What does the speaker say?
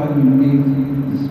حميد